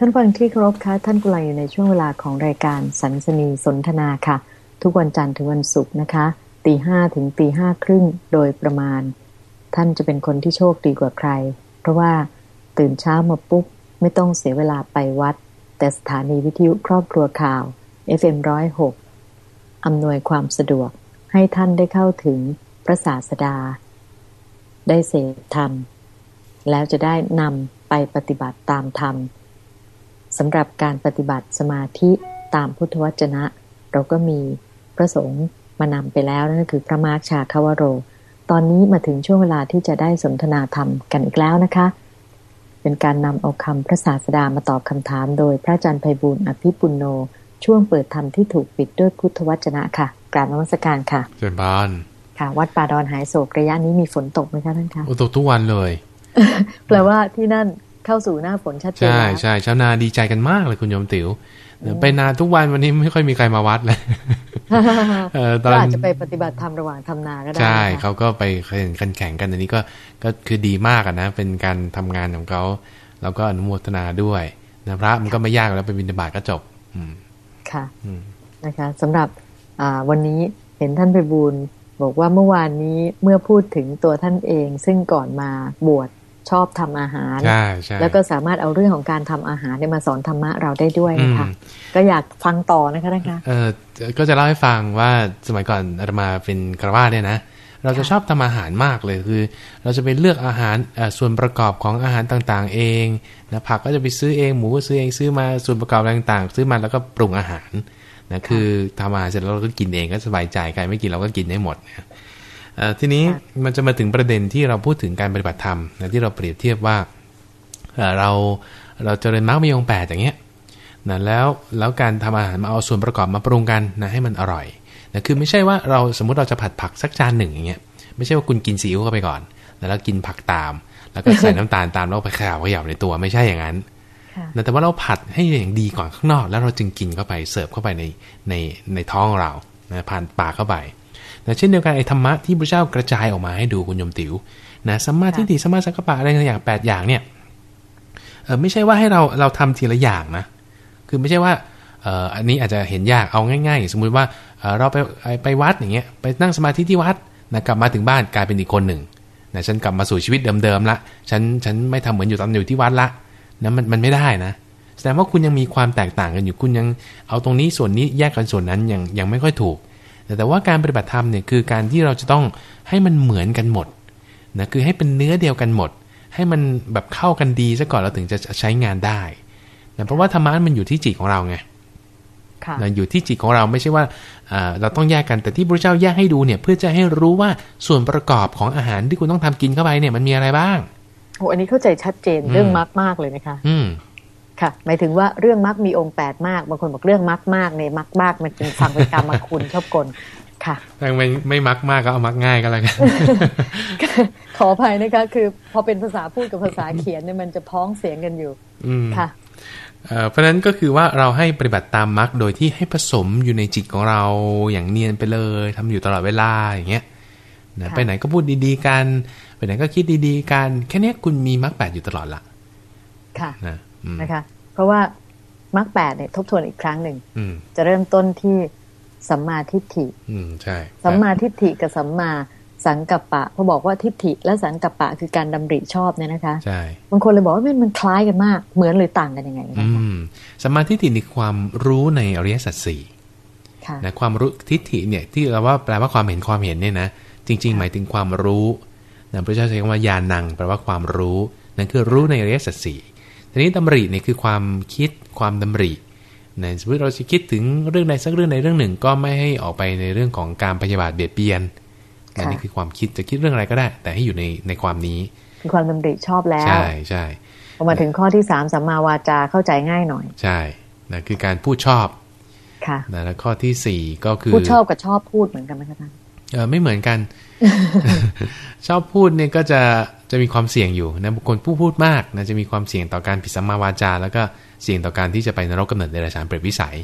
ท่านฟังที่เคารพคะท่านกุลาอยู่ในช่วงเวลาของรายการสันสนีสนทนาค่ะ ทุกวันจันทร์ถึงวันศุกร์นะคะตีห้าถึงตีห้าครึ่งโดยประมาณ ท่านจะเป็นคนที่โชคดีกว่าใคร เพราะว่าตื่นเช้ามาปุ๊บ ไม่ต้องเสียเวลาไปวัด แต่สถานีวิทยุครอบครัวข่าว FM106 อำนวยความสะดวกให้ท่านได้เข้าถึงพระศาสดา ได้เสพธรรม แล้วจะได้นำไปปฏิบัติตามธรรม สำหรับการปฏิบัติสมาธิตามพุทธวจนะ เราก็มีพระสงฆ์มานำไปแล้วนั่นก็คือพระมาร์คชาคาวโร ตอนนี้มาถึงช่วงเวลาที่จะได้สนทนาธรรมกันอีกแล้วนะคะ เป็นการนำเอาคำพระศาสดามาตอบคำถาม โดยพระอาจารย์ไพบูลอภิปุโน ช่วงเปิดธรรมที่ถูกปิดด้วยพุทธวจนะค่ะกราบนมัสการค่ะเชิญบานค่ะ วัดป่าดอนหายโศกระยะนี้มีฝนตกไหมคะท่านคะโอ้ตกทุกวันเลยแปลว่าที่นั่น เข้าสู่หน้าฝนชัดเจนใช่แล้วใช่ชาวนาดีใจกันมากเลยคุณโยมติ๋วไปนาทุกวันวันนี้ไม่ค่อยมีใครมาวัดเลยเออตอนก็อาจจะไปปฏิบัติธรรมระหว่างทำนาก็ได้ ใช่นะคะเขาก็ไปแข่งกันแข่งกันอันนี้ก็ก็คือดีมากอะนะ เป็นการทำงานของเขาเราก็อนุโมทนาด้วยนะพระมันก็ไม่ยากแล้วไปบิณฑบาตก็จบ อืมค่ะอืมนะคะสำหรับอ่าวันนี้เห็นท่านไปบูลย์บอกว่าเมื่อวานนี้เมื่อพูดถึงตัวท่านเอง ซึ่งก่อนมาบวช ชอบทำอาหารใช่ใช่แล้วก็สามารถเอาเรื่องของการทำอาหารเนี่ยมาสอนธรรมะเราได้ด้วยนะคะอืมก็อยากฟังต่อนะคะนะคะเออก็จะเล่าให้ฟังว่าสมัยก่อนอาตมาเป็นกระว่าสเนี่ยนะเราจะชอบทำอาหารมากเลยคือ เราจะไปเลือกอาหารเอ่อส่วนประกอบของอาหารต่างๆ เองนะผักก็จะไปซื้อเองหมูก็ซื้อเองซื้อมาส่วนประกอบอะไรต่างๆ ซื้อมาแล้วก็ปรุงอาหารนะคือทำอาหารเสร็จแล้วเราก็กินเองก็สบายใจใครไม่กินเราก็กินได้หมดนะเอ่อ ทีนี้ค่ะมันจะมาถึงประเด็นที่เราพูดถึงการปฏิบัติธรรมนะที่เราเปรียบเทียบว่าเอ่อเราเราเจริญมรรคมีองค์แปดอย่างเงี้ยนะแล้วแล้วการทำอาหารมาเอาส่วนประกอบมาปรุงกันนะให้มันอร่อยนะคือไม่ใช่ว่าเราสมมุติเราจะผัดผักสักจานหนึ่งอย่างเงี้ยไม่ใช่ว่าคุณกินซีอิ๊วเข้าไปก่อนนะแล้วกินผักตาม แล้วก็ใส่น้ำตาลตามแล้วไปขยาวขยำในตัวไม่ใช่อย่างนั้นค่ะนะแต่ว่าเราผัดให้อย่างดีก่อนข้างนอก แล้วเราจึงกินเข้าไปเสิร์ฟเข้าไปในในในท้องเรานะผ่านปากเข้าไป นะเช่นเดียวกันไอ้ธรรมะที่พระเจ้ากระจายออกมาให้ดูคุณโยมติ๋วนะสัมมาทิฏฐิสัมมาสังกัปปะอะไรอย่างแปดอย่างเนี่ยเออไม่ใช่ว่าให้เราเราทำทีละอย่างนะคือไม่ใช่ว่าเอ่ออันนี้อาจจะเห็นยากเอาง่ายๆ สมมุติว่าเอ่อเราไปไปวัดอย่างเงี้ยไปนั่งสมาธิที่วัดนะกลับมาถึงบ้านกลายเป็นอีกคนหนึ่งนะฉันกลับมาสู่ชีวิตเดิมๆละฉันฉันไม่ทำเหมือนอยู่ตอนอยู่ที่วัดละนะมันมันไม่ได้นะแสดงว่าคุณยังมีความแตกต่างกันอยู่คุณยังเอาตรงนี้ส่วนนี้แยกกันส่วนนั้นยังยังไม่ค่อยถูก แต่แต่ว่าการปฏิบัติธรรมเนี่ยคือการที่เราจะต้องให้มันเหมือนกันหมดนะคือให้เป็นเนื้อเดียวกันหมด ให้มันแบบเข้ากันดีซะก่อนเราถึงจะใช้งานได้นะเพราะว่าธรรมะมันอยู่ที่จิตของเราไงค่ะนะอยู่ที่จิตของเราไม่ใช่ว่าอ่าเราต้องแยกกันแต่ที่พระเจ้าแยกให้ดูเนี่ยเพื่อจะให้รู้ว่าส่วนประกอบของอาหารที่คุณต้องทำกินเข้าไปเนี่ยมันมีอะไรบ้างโอ้อันนี้เข้าใจชัดเจนอืมเรื่องมรรคมากเลยนะคะ อืม ค่ะ หมายถึงว่าเรื่องมรรคมีองค์แปดมากบางคนบอกเรื่องมรรคมากเนี่ยมรรคมากมันเป็นฟังเป็นกรรมคุณชอบกลค่ะถ้าไม่ไม่มักมากก็เอามักง่ายก็แล้วกันขออภัยนะคะ คือพอเป็นภาษาพูดกับภาษาเขียนเนี่ยมันจะพ้องเสียงกันอยู่อืมค่ะเอ่อเพราะฉะนั้นก็คือว่าเราให้ปฏิบัติตามมักโดยที่ให้ผสมอยู่ในจิตของเราอย่างเนียนไปเลยทำอยู่ตลอดเวลาอย่างเงี้ยนะค่ะไปไหนก็พูดดีๆกัน ไปไหนก็คิดดีๆกัน แค่เนี้ยคุณมีมักแปดอยู่ตลอดละค่ะนะอืม นะคะ เพราะว่ามรรคแปดเนี่ยทบทวนอีกครั้งหนึ่งอืมจะเริ่มต้นที่สัมมาทิฏฐิอืมใช่สัมมาทิฏฐิกับสัมมาสังกัปปะพอบอกว่าทิฏฐิและสังกัปปะคือการดำริชอบเนี่ยนะคะใช่บางคนเลยบอกว่ามันมันคล้ายกันมาก เหมือนหรือต่างกันยังไงอืนะคะมสมมาทิฏฐินี่ความรู้ในอริยสัจสี่ค่ะนะความรู้ทิฏฐิเนี่ยที่เราว่าแปลว่าความเห็นความเห็นเนี่ยนะจริง ๆ หมายถึงความรู้นะพระเจ้าใช้คำว่าญาณังแปลว่าความรู้นั่นคือรู้ในอริยสัจสี่ ทีนี้ดำริเนี่ยคือความคิดความดำรินะสมมติเราจะคิดถึงเรื่องใดสักเรื่องใดเรื่องหนึ่ง ก็ไม่ให้ออกไปในเรื่องของการพยาบาทเบียดเบียนนะค่ะนี่คือความคิดจะคิดเรื่องอะไรก็ได้ แต่ให้อยู่ในในความนี้คือความดำริชอบแล้ว ใช่ใช่พอมาถึงข้อที่สามสัมมาวาจาเข้าใจง่ายหน่อย ใช่นะคือการพูดชอบค่ะนะแล้วข้อที่สี่ก็คือพูดชอบกับชอบพูดเหมือนกันไหมคะท่านเออไม่เหมือนกัน ชอบพูดเนี่ยก็จะจะมีความเสี่ยงอยู่นะบุคคลผู้พูดมากนะจะมีความเสี่ยงต่อการผิดสัมมาวาจา แล้วก็เสี่ยงต่อการที่จะไปนรกกำเนิดเดรัจฉานเปรตวิสัย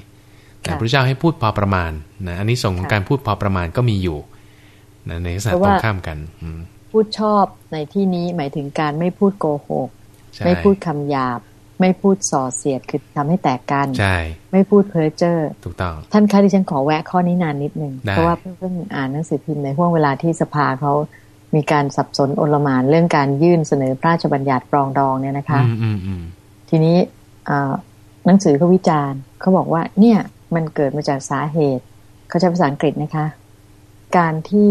แต่ค่ะพระเจ้าให้พูดพอประมาณนะอันนี้ส่งส์ของค่ะการพูดพอประมาณก็มีอยู่นะในลักษณะเพราะตรว่างข้ามกันอืมพูดชอบในที่นี้หมายถึงการไม่พูดโกหกใช่ไม่พูดคำหยาบ ไม่ไม่พูดส่อเสียดคือทำให้แตกกันใช่ไม่พูดเพ้อเจ้อถูกต้อง ท่านคะที่ฉันขอแวะข้อนี้นานนิดนึงได้เพราะว่าเพิ่งอ่านหนังสือพิมพ์ในห่วงเวลาที่สภาเขามีการสับสนโอลหมานเรื่องการยื่นเสนอพระราชบัญญัติปรองดองเนี่ยนะคะอืมอืมอืมทีนี้เอ่อหนังสือเขาวิจารณ์เขาบอกว่า เนี่ยมันเกิดมาจากสาเหตุเขาใช้ภาษาอังกฤษนะคะ การที่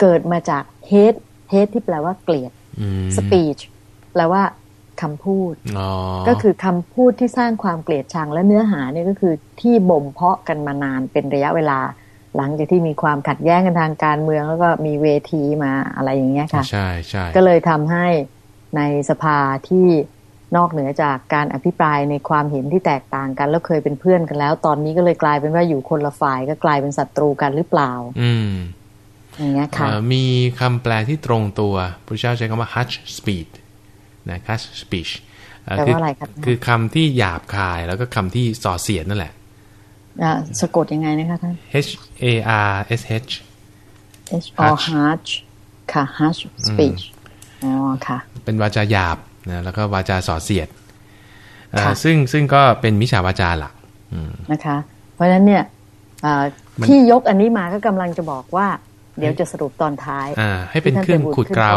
เกิดมาจาก hate hate ที่แปลว่าเกลียดอืม speech แปลว่า คำพูดอ๋อก็คือคำพูดที่สร้างความเกลียดชังและเนื้อหาเนี่ยก็คือที่บ่มเพาะกันมานานเป็นระยะเวลา หลังจากที่มีความขัดแย้งกันทางการเมืองแล้วก็มีเวทีมาอะไรอย่างเงี้ยค่ะ ใช่ใช่ก็เลยทำให้ในสภาที่นอกเหนือจากการอภิปรายในความเห็นที่แตกต่างกัน แล้วเคยเป็นเพื่อนกันแล้ว ตอนนี้ก็เลยกลายเป็นว่าอยู่คนละฝ่ายก็กลายเป็นศัตรูกันหรือเปล่า อืมอย่างเงี้ยค่ะเอ่อมีคำแปลที่ตรงตัวพระเจ้าใช้คำว่า hush speech นะ hush speech เอ่อแปลว่าอะไรครับคือคำที่หยาบคายแล้วก็คำที่ส่อเสียดนั่นแหละอะสะกดยังไงนะคะท่าน H A R S H H O H ค่ะ Hush speech อ๋อค่ะ เป็นวาจาหยาบนะแล้วก็วาจาส่อเสียดเอ่อค่ะซึ่งซึ่งก็เป็นมิจฉาวาจาหลักอืมนะคะ เพราะฉะนั้นเนี่ยอ่ามันที่ยกอันนี้มาก็กำลังจะบอกว่า เดี๋ยวจะสรุปตอนท้ายอ่าให้เป็นเครื่องขูดเกลา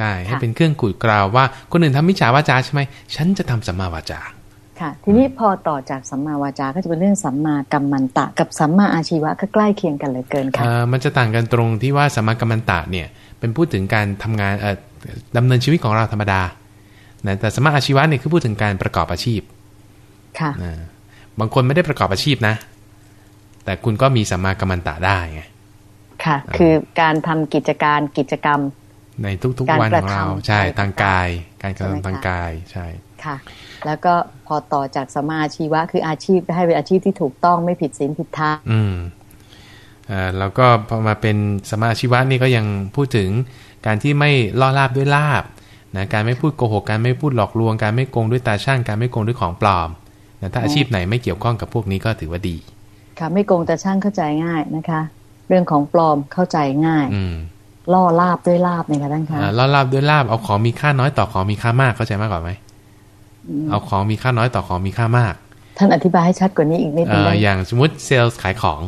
ใช่ให้ค่ะเป็นเครื่องขูดเกลาว่าคนอื่นทำมิจฉาวาจาใช่ไหมฉันจะทำสัมมาวาจาค่ะทีนี้พอต่อจากสัมมาวาจาก็จะเป็นเรื่องสัมมากัมมันตะ กับสัมมาอาชีวะก็ใกล้เคียงกันเหลือเกินค่ะเอ่อมันจะต่างกันตรงที่ว่าสัมมากัมมันตะเนี่ยเป็นพูดถึงการทำงานเอ่อดำเนินชีวิตของเราธรรมดานะแต่สัมมาอาชีวะเนี่ยคือพูดถึงการประกอบอาชีพค่ะนะบางคนไม่ได้ประกอบอาชีพนะ แต่คุณก็มีสัมมากัมมันตะได้ไงค่ะ คือการทำกิจการกิจกรรม ในทุกการๆวันของเรากระทำใช่อะไรทางกาย การกระใช่ไหมทำทางคะกายใช่ค่ะ แล้วก็พอต่อจากสัมมาอาชีวะ คืออาชีพให้เป็นอาชีพที่ถูกต้องไม่ผิดศีลผิดธรรมอืมเอ่อแล้วก็พอมาเป็นสมมาอาชีวะนี่ก็ยังพูดถึงการที่ไม่ล่อลาบด้วยลาบนะการไม่พูดโกหกการไม่พูดหลอกลวง การไม่โกงด้วยตาช่างการไม่โกงด้วยของปลอมนะถ้าอาชีพไหนไม่เกี่ยวข้องกับพวกนี้ก็ถือว่าดี ค่ะ ไม่โกงแต่ช่างเข้าใจง่ายนะคะ เรื่องของปลอมเข้าใจง่าย อืม ล่อลาบด้วยลาบเนี่ยค่ะท่านคะอ่าล่อลาบด้วยลาบเอาของมีค่าน้อยต่อของมีค่ามากเข้าใจมากกว่าไหมเอาของมีค่าน้อยต่อของมีค่ามาก ท่านอธิบายให้ชัดกว่านี้อีกนิดเอ่นึงอได้ไหมอย่างสมมติเซลล์ขายของ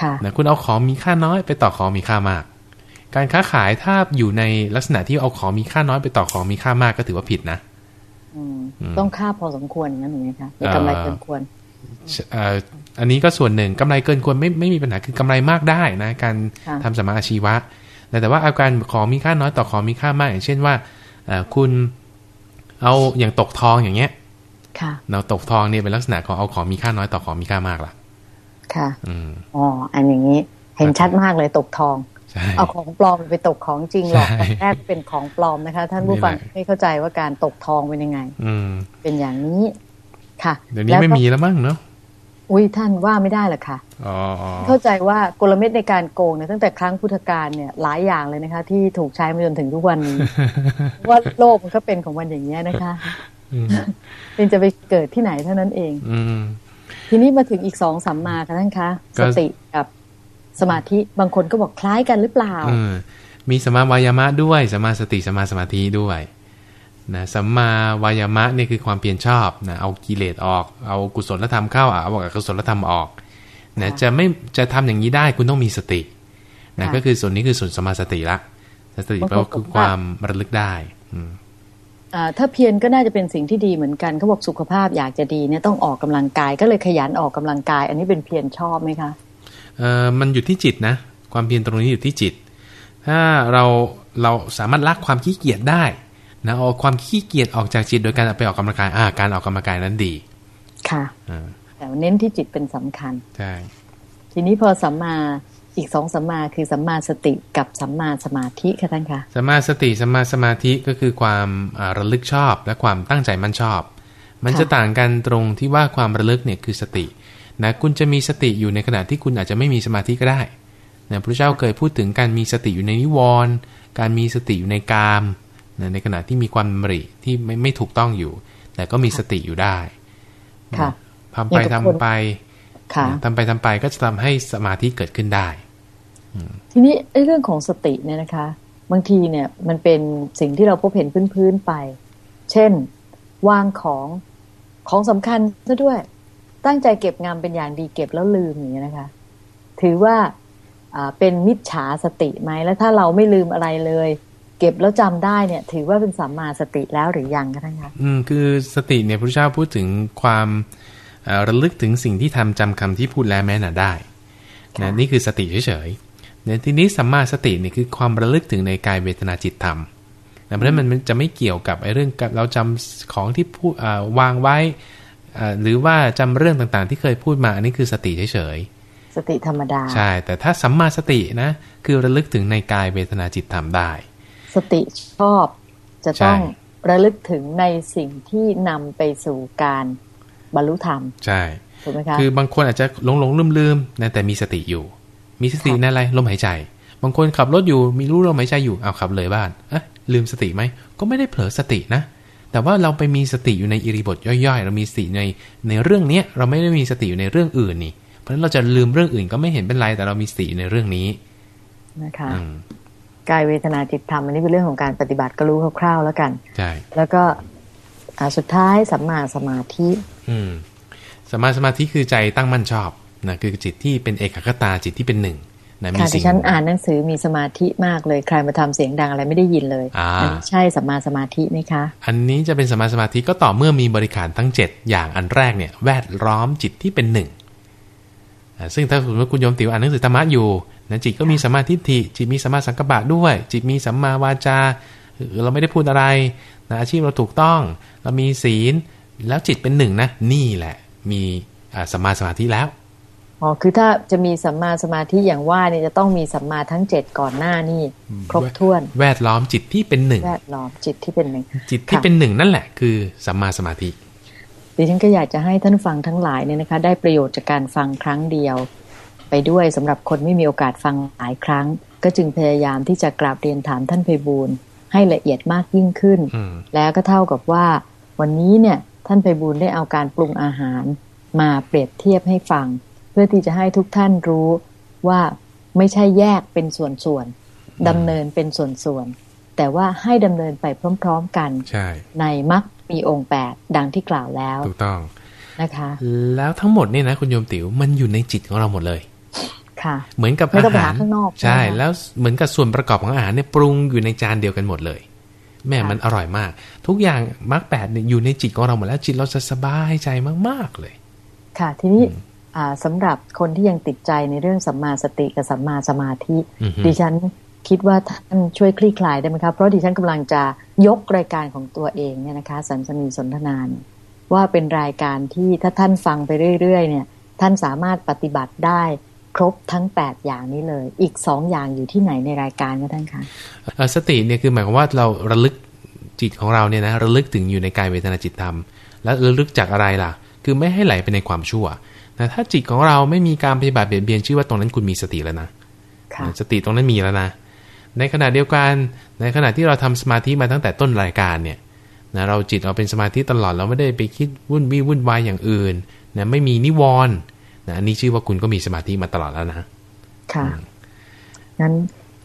ค่ะนะคุณเอาของมีค่าน้อยไปต่อของมีค่ามาก การค้าขายถ้าอยู่ในลักษณะที่เอาของมีค่าน้อยไปต่อของมีค่ามากก็ถือว่าผิดนะอืมอืมต้องค่าพอสมควรอย่างนั้นถูกไหมคะหรือกำไรเกินควรเอ่ออันนี้ก็ส่วนหนึ่งกำไรเกินควรไม่ไม่มีปัญหาคือกำไรมากได้นะ การค่ะทำสมมาอาชีวะ แต่แต่ว่าอาการของมีค่าน้อยต่อของมีค่ามาก อย่างเช่นว่าเอ่อคุณเอาอย่างตกทองอย่างเงี้ยค่ะเราตกทองเนี่ยเป็นลักษณะของเอาของมีค่าน้อยต่อของมีค่ามากล่ะ ค่ะอืมอ๋ออันอย่างนี้เห็นชัดมากเลยตกทองใช่เอาของปลอมไปตกของจริงหรอกใช่แต่แรกเป็นของปลอมนะคะ ท่านผู้ฟังนี่แหละไม่เข้าใจว่าการตกทองเป็นยังไง อืมเป็นอย่างนี้ค่ะ เดี๋ยวนี้ไม่แล้ก็มีแล้วมั้งเนาะ อุ้ยท่านว่าไม่ได้หรอกค่ะอ๋ออ๋อเข้าใจว่ากลเม็ดในการโกงเนี่ยตั้งแต่ครั้งพุทธกาลเนี่ยหลายอย่างเลยนะคะ ที่ถูกใช้มาจนถึงทุกวันนี้เพราะว่าโลกมันก็เป็นของมันอย่างนี้ยนะคะอืมเป็นจะไปเกิดที่ไหนเท่านั้นเองอืมทีนี้มาถึงอีกสองสัมมาค่ะท่านคะก็สติกับสมาธิบางคนก็บอกคล้ายกันหรือเปล่าเออมีสัมมาวายามะด้วยสัมมาสติสัมมาสมาธิด้วย นะสัมมาวายามะเนี่ยคือความเพียรชอบนะเอากิเลสออก เอากุศลธรรมเข้าอะเอาอกุศลธรรมออกนะค่ะจะไม่จะทำอย่างนี้ได้คุณต้องมีสตินะค่ะก็คือส่วนนี้คือส่วนสมมาสติละสติแปลว่าคือความระลึกได้อืมอ่าถ้าเพียรก็น่าจะเป็นสิ่งที่ดีเหมือนกันเขาบอกสุขภาพอยากจะดีเนี่ยต้องออกกำลังกาย ก็เลยขยันออกกำลังกาย อันนี้เป็นเพียรชอบไหมคะเออมันอยู่ที่จิตนะ ความเพียรตรงนี้อยู่ที่จิต ถ้าเราเราสามารถละความขี้เกียจได้ นะเอาความขี้เกียจออกจากจิตโดยการเอาไปออกกำลังกายอ่าการออกกำลังกายนั้นดี ค่ะอ่าแต่เน้นที่จิตเป็นสำคัญใช่ทีนี้พอสัมมาอีกสองสัมมาคือสัมมาสติกับสัมมาสมาธิค่ะท่านคะสมมาสติสมมาสมาธิก็คือความอ่าระลึกชอบและความตั้งใจมั่นชอบ มันค่ะจะต่างกันตรงที่ว่าความระลึกเนี่ยคือสตินะคุณจะมีสติอยู่ในขณะที่คุณอาจจะไม่มีสมาธิก็ได้นะพระเจ้าเคยพูดถึงการมีสติอยู่ในนิวรณ์การมีสติอยู่ในกามนะ ในขณะที่มีความดำริที่ไม่ไม่ถูกต้องอยู่ แต่ก็มีสติอยู่ได้ค่ะทำไปอย่างกับทำคนไปค่ะทำไปทำไปก็จะทำให้สมาธิเกิดขึ้นได้ ทีนี้ไอ้เรื่องของสติเนี่ยนะคะ บางทีเนี่ยมันเป็นสิ่งที่เราพบเห็นพื้นๆไป เช่นวางของของสำคัญซะด้วย ตั้งใจเก็บงามเป็นอย่างดีเก็บแล้วลืมอย่างนี้นะคะ ถือว่าเป็นมิจฉาสติไหมแล้วถ้าเราไม่ลืมอะไรเลย เก็บแล้วจำได้เนี่ย ถือว่าเป็นสัมมาสติแล้วหรือยังคะท่านคะอืมคือสติเนี่ยพระเจ้าพูดถึงความระลึกถึงสิ่งที่ทำจำคำที่พูดแล้วแม้น่ะได้นะนี่คือสติเฉยๆในที่นี้สัมมาสตินี่คือความระลึกถึงในกายเวทนาจิตธรรมนะเพราะฉะนั้นมันจะไม่เกี่ยวกับไอ้เรื่องเราจำของที่พูดวางไว้หรือว่าจำเรื่องต่างๆ ที่เคยพูดมาอันนี้คือสติเฉยๆสติธรรมดาใช่แต่ถ้าสัมมาสตินะคือระลึกถึงในกายเวทนาจิตธรรมได้ สติชอบจะต้องระลึกถึงในสิ่งที่นำไปสู่การบรรลุธรรม ใช่ถูกไหมคะคือบางคนอาจจะหลงหลงลืมลืมนะแต่มีสติอยู่ มีสติในอะไรลมหายใจ บางคนขับรถอยู่มีรู้ลมหายใจอยู่เอาขับเลยบ้านเอ๊ะลืมสติไหมก็ไม่ได้เผลอสตินะ แต่ว่าเราไปมีสติอยู่ในอิริบทย่อยๆ เรามีสติในในเรื่องเนี้ยเราไม่ได้มีสติอยู่ในเรื่องอื่นนี่ เพราะฉะนั้นเราจะลืมเรื่องอื่นก็ไม่เห็นเป็นไรแต่เรามีสติในเรื่องนี้นะคะ กายเวทนาจิตธรรมอันนี้เป็นเรื่องของการปฏิบัติก็รู้คร่าวๆแล้วกันใช่แล้วก็สุดท้ายสัมมาสมาธิ อืมสัมมาสมาธิคือใจตั้งมั่นชอบนะคือจิตที่เป็นเอกคตาจิตที่เป็นหนึ่งนะมีสิ่งฉันอ่านหนังสือมีสมาธิมากเลยใครมาทำเสียงดังอะไรไม่ได้ยินเลยอันใช่สัมมาสมาธิไหมคะ อันนี้จะเป็นสัมมาสมาธิก็ต่อเมื่อมีบริการทั้ง 7 อย่างอันแรกเนี่ย แวดล้อมจิตที่เป็นหนึ่ง ซึ่งถ้าสมมติคุณโยมติวอ่านหนังสือธรรมะอยู่นะจิตก็มีสัมมาทิฏฐิจิตมีสัมมาสังกัปปะด้วย จิตมีสัมมาวาจาเราไม่ได้พูดอะไรนะอาชีพเราถูกต้อง เรามีศีลแล้วจิตเป็นหนึ่งนะ นี่แหละ มีสัมมาสมาธิแล้วอ๋อคือถ้าจะมีสัมมาสมาธิอย่างว่าเนี่ยจะต้องมีสัมมาทั้งเจ็ดก่อนหน้านี่ ครบถ้วน แวดล้อมจิตที่เป็นหนึ่งแวดล้อมจิตที่เป็นหนึ่งจิตที่เป็นหนึ่งนั่นแหละ คือสัมมาสมาธิ ดิฉันก็อยากจะให้ท่านฟังทั้งหลายเนี่ยนะคะ ได้ประโยชน์จากการฟังครั้งเดียว ไปด้วยสำหรับคนไม่มีโอกาสฟังหลายครั้ง ก็จึงพยายามที่จะกราบเรียนถามท่านเพบูลให้ละเอียดมากยิ่งขึ้น แล้วก็เท่ากับว่า วันนี้เนี่ยท่านเพบูลได้เอาการปรุงอาหารมาเปรียบเทียบให้ฟัง เพื่อที่จะให้ทุกท่านรู้ว่าไม่ใช่แยกเป็นส่วนๆดำเนินเป็นส่วนๆแต่ว่าให้ดำเนินไปพร้อม ๆ กันใในมรรค มีองค์แปดดังที่กล่าวแล้วถูกต้องนะคะ แล้วทั้งหมดนี่นะคุณโยมติ๋วมันอยู่ในจิตของเราหมดเลยค่ะ เหมือนกับอาหารใช่ แล้วเหมือนกับส่วนประกอบของอาหารเนี่ยปรุงอยู่ในจานเดียวกันหมดเลย แม่มันอร่อยมาก ทุกอย่างมรรคแปดเนี่ยอยู่ในจิตของเราหมดแล้วจิตเราจะสบายใจมากๆเลย ค่ะ ทีนี้สำหรับคนที่ยังติดใจในเรื่องสัมมาสติกับสัมมาสมาธิดิฉัน คิดว่าท่านช่วยคลี่คลายได้ไหมครับ เพราะดิฉันกำลังจะยกรายการของตัวเองเนี่ยนะคะ สันสนีสนทนานว่าเป็นรายการที่ถ้าท่านฟังไปเรื่อย ๆ เนี่ย ท่านสามารถปฏิบัติได้ครบทั้ง 8 อย่างนี้เลย อีกสองอย่างอยู่ที่ไหนในรายการก็ท่านคะสติเนี่ยคือหมายความว่าเราระลึกจิตของเราเนี่ยนะระลึกถึงอยู่ในกายเวทนาจิตธรรม แล้วระลึกจากอะไรล่ะ คือไม่ให้ไหลไปในความชั่วแต่ถ้าจิตของเราไม่มีการปฏิบัติเบียดเบียนชื่อว่าตรงนั้นคุณมีสติแล้วนะ สติตรงนั้นมีแล้วนะ ในขณะเดียวกัน ในขณะที่เราทำสมาธิมาตั้งแต่ต้นรายการเนี่ยนะเราจิตเราเป็นสมาธิตลอดเราไม่ได้ไปคิดวุ่นวี่วุ่นวายอย่างอื่นนะไม่มีนิวรณ์นะอันนี้ชื่อว่าคุณก็มีสมาธิมาตลอดแล้วนะค่ะงั้น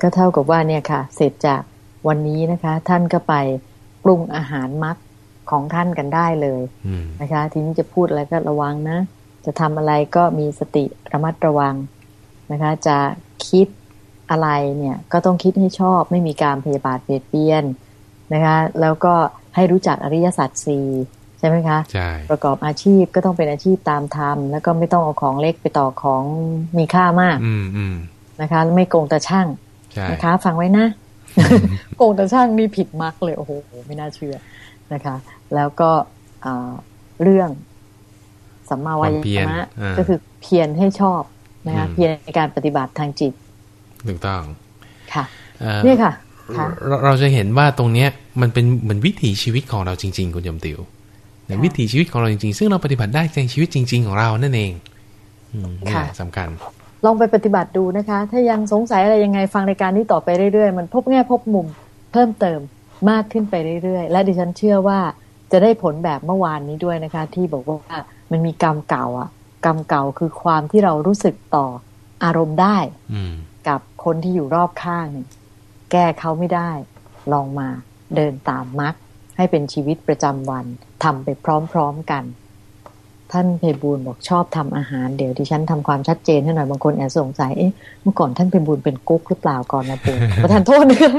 ก็เท่ากับว่าเนี่ยค่ะ เสร็จจากวันนี้นะคะ ท่านก็ไปปรุงอาหารมักของท่านกันได้เลยนะคะ ทีนี้จะพูดอะไรก็ระวังนะ จะทำอะไรก็มีสติระมัดระวังนะคะ จะคิด อะไรเนี่ยก็ต้องคิดให้ชอบไม่มีการพยาบาทเบียดเบียนนะคะแล้วก็ให้รู้จักอริยสัจสี่ใช่ไหมคะใช่ประกอบอาชีพก็ต้องเป็นอาชีพตามธรรมแล้วก็ไม่ต้องเอาของเล็กไปต่อของมีค่ามาก อืมอืมนะคะไม่โกงแต่ช่างนะคะ ฟังไว้นะโกงแต่ช่างนี่ผิดมากเลยโอ้โหไม่น่าเชื่อนะคะ แล้วก็เรื่องสัมมาวายามะก็คือเพียรให้ชอบนะคะเพียรในการปฏิบัติทางจิต ถูกต้องค่ะนี่ค่ะเราจะเห็นว่าตรงเนี้ยมันเป็นเหมือนวิถีชีวิตของเราจริง ๆ คุณยมติวในวิถีชีวิตของเราจริงๆ ซึ่งเราปฏิบัติได้ในชีวิตจริง ๆ ของเรานั่นเองนี่สำคัญ ลองไปปฏิบัติดูนะคะ ถ้ายังสงสัยอะไรยังไงฟังรายการนี้ต่อไปเรื่อยๆ มันพบแง่พบมุมเพิ่มเติมมากขึ้นไปเรื่อยๆ และดิฉันเชื่อว่าจะได้ผลแบบเมื่อวานนี้ด้วยนะคะ ที่บอกว่ามันมีกรรมเก่าอะ กรรมเก่าคือความที่เรารู้สึกต่ออารมณ์ได้ กับคนที่อยู่รอบข้างแก้เขาไม่ได้ ลองมาเดินตามมรรคให้เป็นชีวิตประจำวันทำไปพร้อมๆกัน ท่านเพบูลบอกชอบทำอาหารเดี๋ยวดิฉันทำความชัดเจนให้หน่อยบางคนแอบสงสัยเอ๊ะเมื่อก่อนท่านเพบูลเป็นกุ๊กหรือเปล่าก่อนมาบวชประทานโทษนะคะ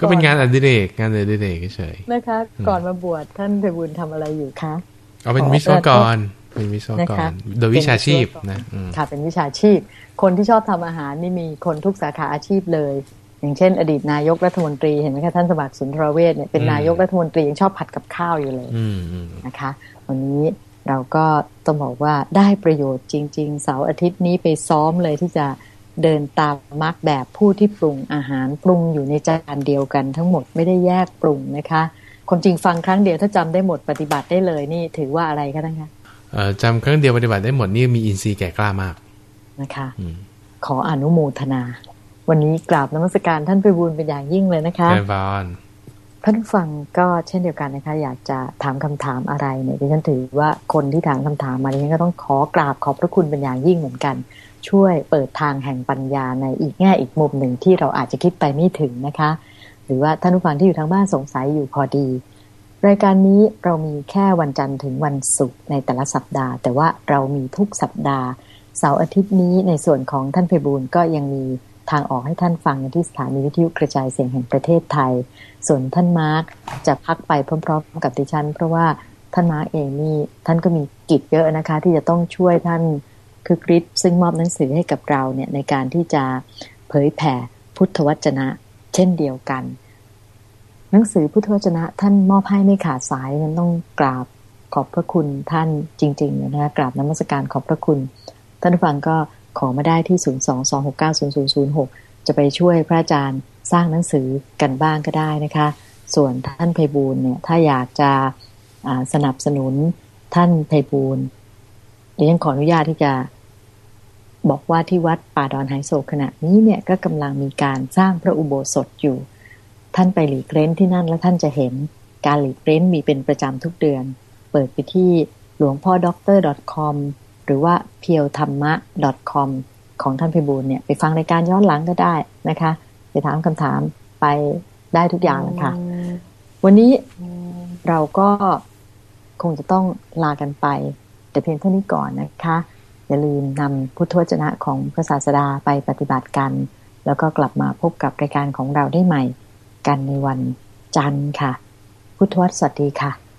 ก็เป็นงานอดิเรกงานอดิเรกเฉยนะคะ ก่อนมาบวชท่านเพบูลทำอะไรอยู่คะเอาเป็นวิศวกร เป็นวิศวกรโดยวิชาชีพนะค่ะเป็นวิชาชีพ คนที่ชอบทำอาหารนี่มีคนทุกสาขาอาชีพเลย อย่างเช่น อดีตนายกรัฐมนตรีเห็นไหมคะท่านสมัครสุนทรเวชเนี่ยเป็นนายกรัฐมนตรียังชอบผัดกับข้าวอยู่เลยนะคะ วันนี้เราก็ต้องบอกว่าได้ประโยชน์จริง ๆ เสาร์อาทิตย์นี้ไปซ้อมเลยที่จะเดินตามมาร์กแบบผู้ที่ปรุงอาหารปรุงอยู่ในจานเดียวกันทั้งหมดไม่ได้แยกปรุงนะคะความจริงฟังครั้งเดียวถ้าจำได้หมดปฏิบัติได้เลยนี่ถือว่าอะไรคะท่านคะ จำครั้งเดียวปฏิบัติได้หมดนี่มีอินทรีย์แก่กล้ามากนะคะขออนุโมทนา วันนี้กราบนมัสการท่านไปบุญเป็นอย่างยิ่งเลยนะคะใช่บานท่านฟังก็เช่นเดียวกันนะคะ อยากจะถามคำถามอะไรเนี่ยดิฉันถือว่าคนที่ถามคำถามมาดิฉันก็ต้องขอกราบขอบพระคุณเป็นอย่างยิ่งเหมือนกัน ช่วยเปิดทางแห่งปัญญาในอีกแง่อีกมุมหนึ่งที่เราอาจจะคิดไปไม่ถึงนะคะ หรือว่าท่านผู้ฟังที่อยู่ทางบ้านสงสัยอยู่พอดี รายการนี้เรามีแค่วันจันทร์ถึงวันศุกร์ในแต่ละสัปดาห์ แต่ว่าเรามีทุกสัปดาห์ เสาร์อาทิตย์นี้ในส่วนของท่านไพบูลย์ก็ยังมีทางออกให้ท่านฟังที่สถานีวิทยุกระจายเสียงแห่งประเทศไทย ส่วนท่านมาร์กจะพักไปพร้อม ๆ กับดิฉัน เพราะว่าท่านมาร์กเองนี่ท่านก็มีกิจเยอะนะคะ ที่จะต้องช่วยท่านคึกฤทธิ์ซึ่งมอบหนังสือให้กับเราเนี่ยในการที่จะเผยแผ่พุทธวจนะ เช่นเดียวกัน หนังสือพุทธวจนะท่านมอบให้ไม่ขาดสายนั้นต้องกราบขอบพระคุณท่านจริงๆนะคะกราบนมัสการขอบพระคุณ ท่านผู้ฟังก็ขอมาได้ที่ 022690006 จะไปช่วยพระอาจารย์สร้างหนังสือกันบ้างก็ได้นะคะ ส่วนท่านไพบูลเนี่ยถ้าอยากจะสนับสนุนท่านไพบูลเดี๋ยวยังขออนุญาตที่จะบอกว่าที่วัดป่าดอนไฮโศกขณะนี้เนี่ยก็กำลังมีการสร้างพระอุโบสถอยู่ ท่านไปหลีกเล้นที่นั่นแล้วท่านจะเห็นการหลีกเล้นมีเป็นประจำทุกเดือน เปิดไปที่หลวงพ่อด็อกเตอร์ .com หรือว่าเพียวธรรมะ .com ของท่านพิบูลเนี่ยไปฟังรายการย้อนหลังก็ได้นะคะ ไปถามคำถามไปได้ทุกอย่างเลยค่ะ วันนี้เราก็คงจะต้องลากันไป แต่เพียงเท่านี้ก่อนนะคะ อย่าลืมนำพุทธวจนะของพระศาสดาไปปฏิบัติกัน แล้วก็กลับมาพบกับรายการของเราได้ใหม่ กันในวันจันทร์ค่ะ พุทธวัตรสวัสดีค่ะ